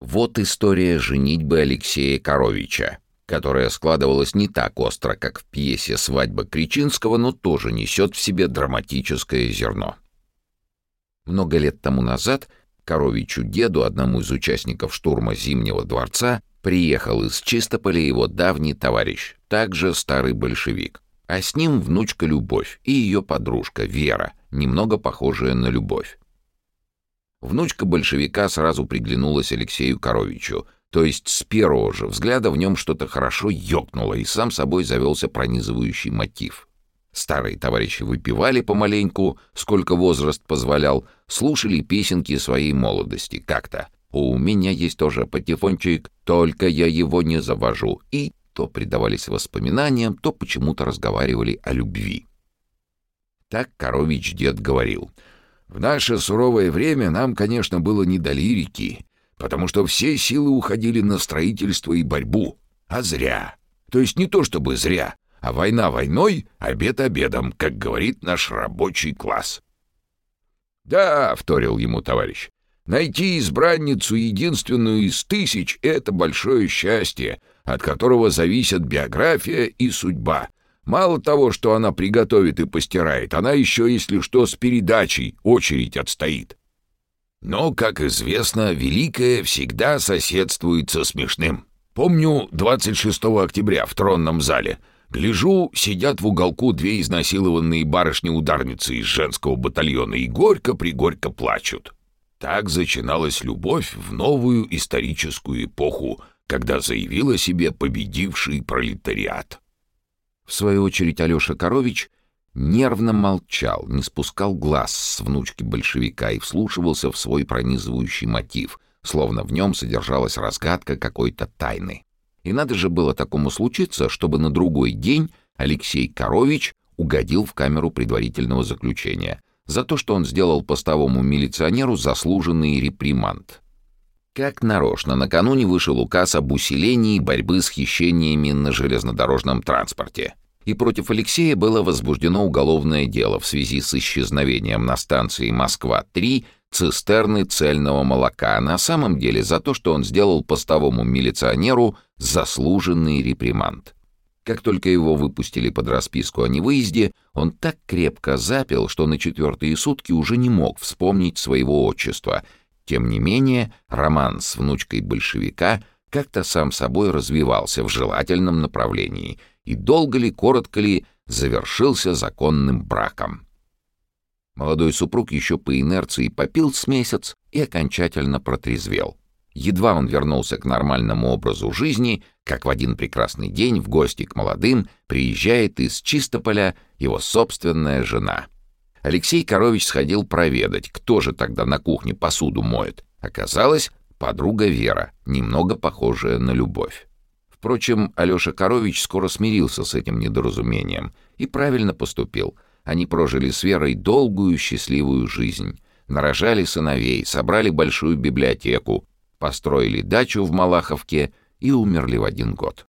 Вот история женитьбы Алексея Коровича, которая складывалась не так остро, как в пьесе «Свадьба Кричинского», но тоже несет в себе драматическое зерно. Много лет тому назад Коровичу деду, одному из участников штурма Зимнего дворца, приехал из Чистополя его давний товарищ, также старый большевик. А с ним внучка Любовь и ее подружка Вера, немного похожая на Любовь. Внучка большевика сразу приглянулась Алексею Коровичу, то есть с первого же взгляда в нем что-то хорошо ёкнуло, и сам собой завелся пронизывающий мотив. Старые товарищи выпивали помаленьку, сколько возраст позволял, слушали песенки своей молодости как-то. «У меня есть тоже патефончик, только я его не завожу». И то предавались воспоминаниям, то почему-то разговаривали о любви. Так Корович дед говорил — в наше суровое время нам, конечно, было не до лирики, потому что все силы уходили на строительство и борьбу. А зря. То есть не то чтобы зря, а война войной, обед обедом, как говорит наш рабочий класс. «Да», — вторил ему товарищ, — «найти избранницу единственную из тысяч — это большое счастье, от которого зависят биография и судьба, Мало того, что она приготовит и постирает, она еще, если что, с передачей очередь отстоит. Но, как известно, великое всегда соседствует со смешным. Помню 26 октября в тронном зале. Гляжу, сидят в уголку две изнасилованные барышни-ударницы из женского батальона и горько-пригорько плачут. Так зачиналась любовь в новую историческую эпоху, когда заявил себе победивший пролетариат. В свою очередь Алеша Корович нервно молчал, не спускал глаз с внучки большевика и вслушивался в свой пронизывающий мотив, словно в нем содержалась разгадка какой-то тайны. И надо же было такому случиться, чтобы на другой день Алексей Корович угодил в камеру предварительного заключения за то, что он сделал постовому милиционеру заслуженный реприманд. Как нарочно, накануне вышел указ об усилении борьбы с хищениями на железнодорожном транспорте. И против Алексея было возбуждено уголовное дело в связи с исчезновением на станции «Москва-3» цистерны цельного молока, а на самом деле за то, что он сделал постовому милиционеру заслуженный реприманд. Как только его выпустили под расписку о невыезде, он так крепко запил, что на четвертые сутки уже не мог вспомнить своего отчества — тем не менее, роман с внучкой большевика как-то сам собой развивался в желательном направлении и долго ли, коротко ли завершился законным браком. Молодой супруг еще по инерции попил с месяц и окончательно протрезвел. Едва он вернулся к нормальному образу жизни, как в один прекрасный день в гости к молодым приезжает из Чистополя его собственная жена — Алексей Корович сходил проведать, кто же тогда на кухне посуду моет. Оказалось, подруга Вера, немного похожая на любовь. Впрочем, Алеша Корович скоро смирился с этим недоразумением и правильно поступил. Они прожили с Верой долгую счастливую жизнь. Нарожали сыновей, собрали большую библиотеку, построили дачу в Малаховке и умерли в один год.